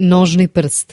nožni prst.